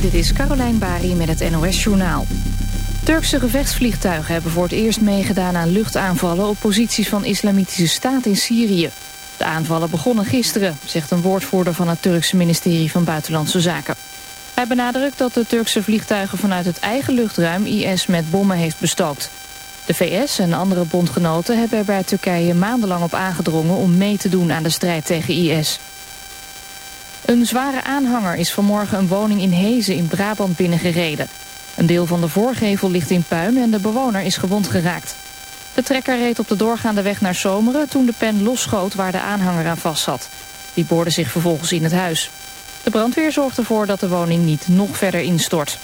Dit is Carolijn Bari met het NOS Journaal. Turkse gevechtsvliegtuigen hebben voor het eerst meegedaan aan luchtaanvallen... op posities van islamitische staat in Syrië. De aanvallen begonnen gisteren, zegt een woordvoerder van het Turkse ministerie van Buitenlandse Zaken. Hij benadrukt dat de Turkse vliegtuigen vanuit het eigen luchtruim IS met bommen heeft bestookt. De VS en andere bondgenoten hebben er bij Turkije maandenlang op aangedrongen om mee te doen aan de strijd tegen IS. Een zware aanhanger is vanmorgen een woning in Hezen in Brabant binnengereden. Een deel van de voorgevel ligt in puin en de bewoner is gewond geraakt. De trekker reed op de doorgaande weg naar Zomeren toen de pen losschoot waar de aanhanger aan vast zat. Die boorde zich vervolgens in het huis. De brandweer zorgt ervoor dat de woning niet nog verder instort.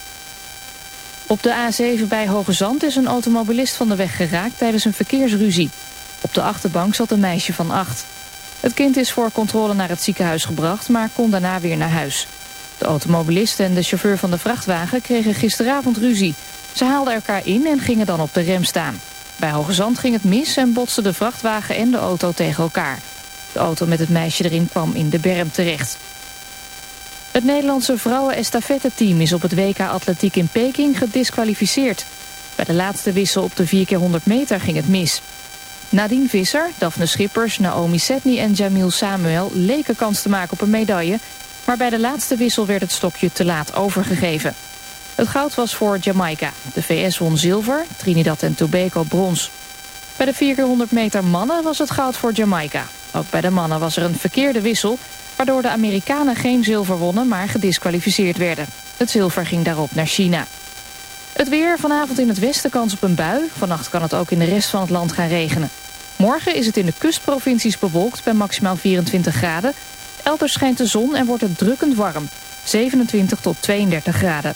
Op de A7 bij Hoge Zand is een automobilist van de weg geraakt tijdens een verkeersruzie. Op de achterbank zat een meisje van acht. Het kind is voor controle naar het ziekenhuis gebracht, maar kon daarna weer naar huis. De automobilist en de chauffeur van de vrachtwagen kregen gisteravond ruzie. Ze haalden elkaar in en gingen dan op de rem staan. Bij Hoge Zand ging het mis en botsten de vrachtwagen en de auto tegen elkaar. De auto met het meisje erin kwam in de berm terecht. Het Nederlandse vrouwen-estafette-team is op het WK Atletiek in Peking gedisqualificeerd. Bij de laatste wissel op de 4x100 meter ging het mis. Nadine Visser, Daphne Schippers, Naomi Setny en Jamil Samuel leken kans te maken op een medaille. Maar bij de laatste wissel werd het stokje te laat overgegeven. Het goud was voor Jamaica. De VS won zilver, Trinidad en Tobago brons. Bij de 400 meter mannen was het goud voor Jamaica. Ook bij de mannen was er een verkeerde wissel... waardoor de Amerikanen geen zilver wonnen, maar gedisqualificeerd werden. Het zilver ging daarop naar China. Het weer, vanavond in het westen kans op een bui. Vannacht kan het ook in de rest van het land gaan regenen. Morgen is het in de kustprovincies bewolkt bij maximaal 24 graden. Elders schijnt de zon en wordt het drukkend warm. 27 tot 32 graden.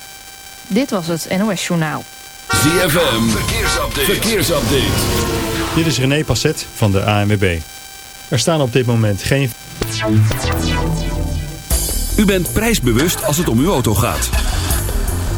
Dit was het NOS Journaal. ZFM, verkeersupdate. verkeersupdate. Dit is René Passet van de ANWB. Er staan op dit moment geen... U bent prijsbewust als het om uw auto gaat.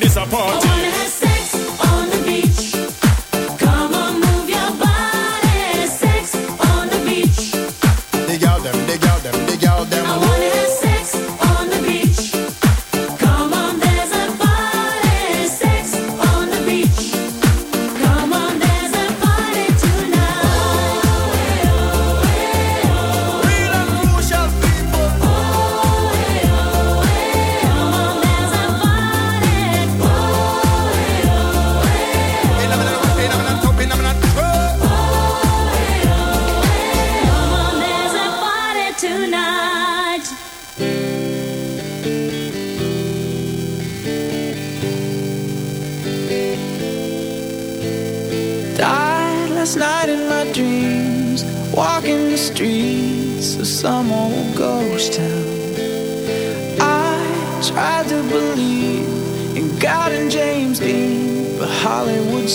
this party.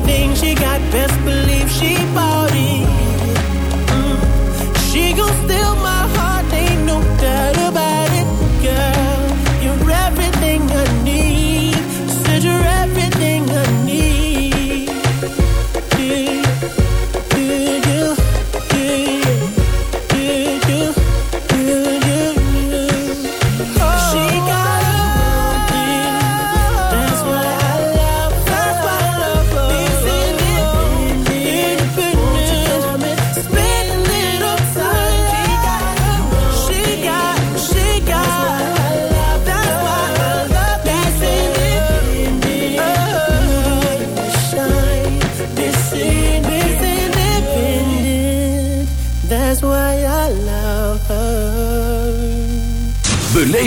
everything she got, best believe.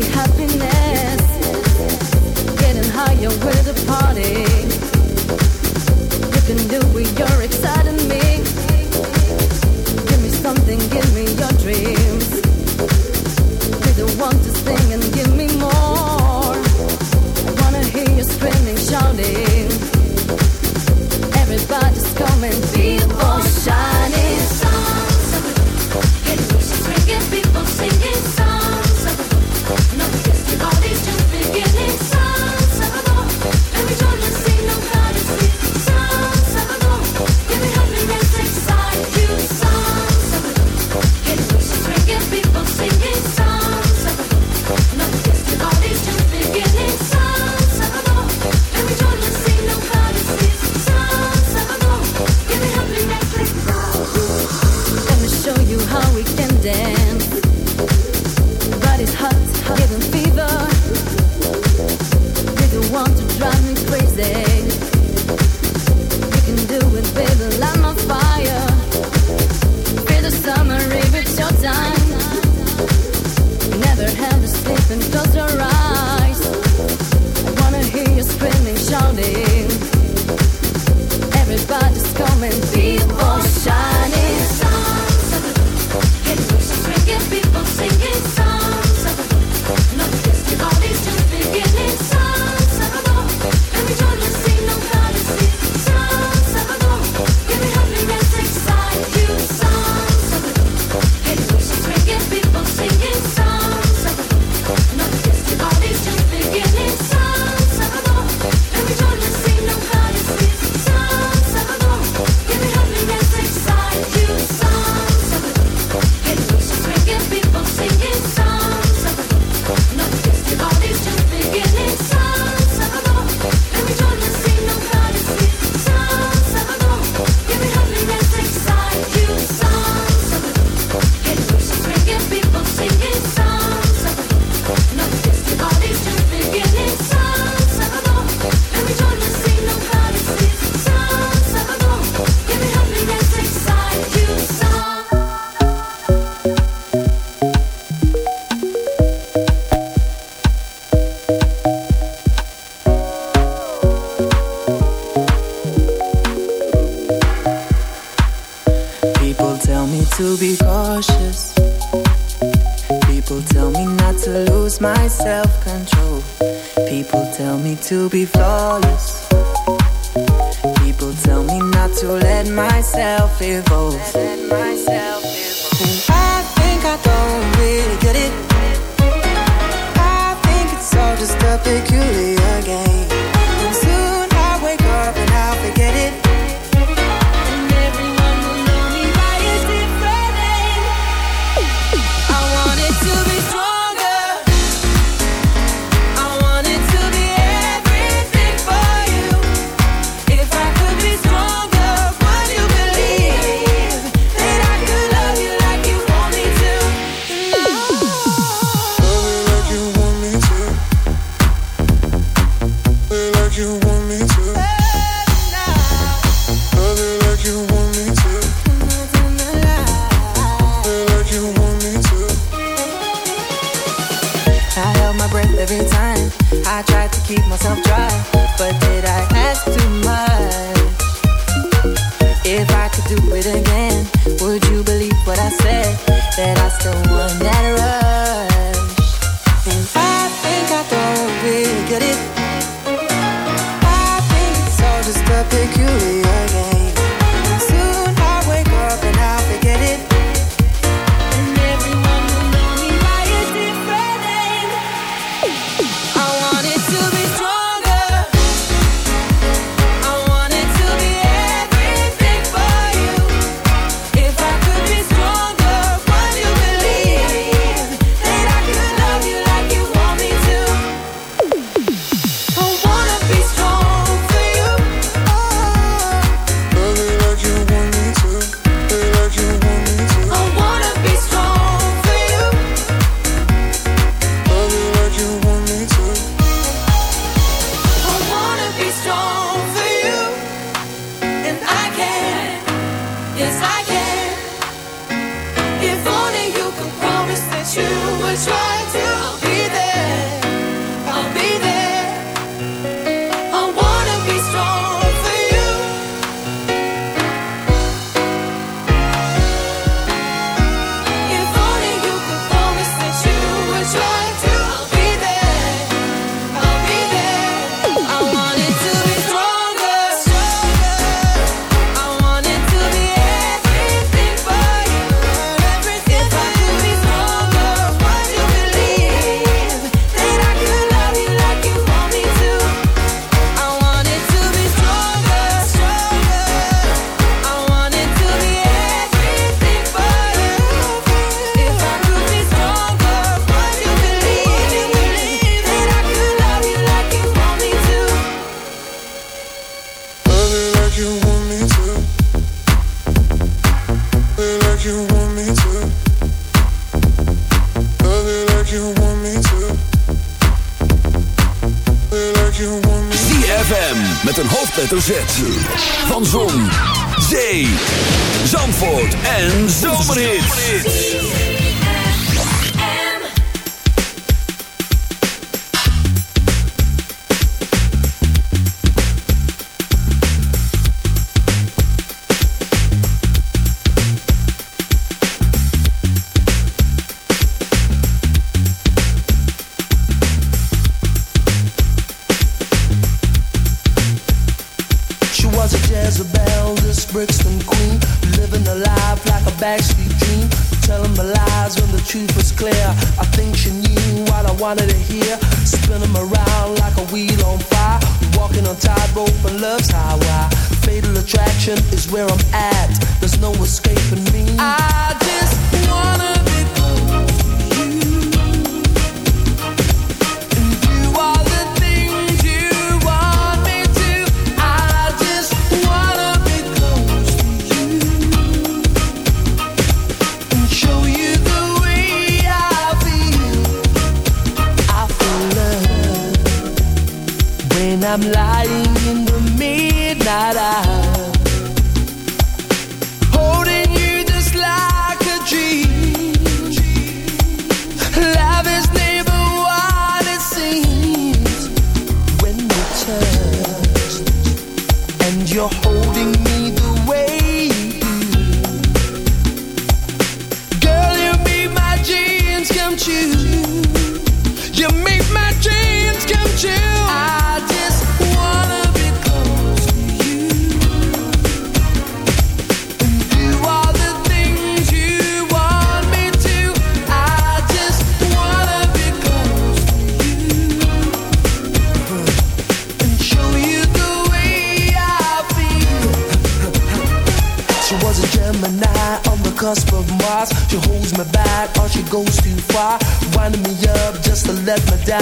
happiness. Getting higher with the party.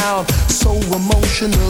So emotional,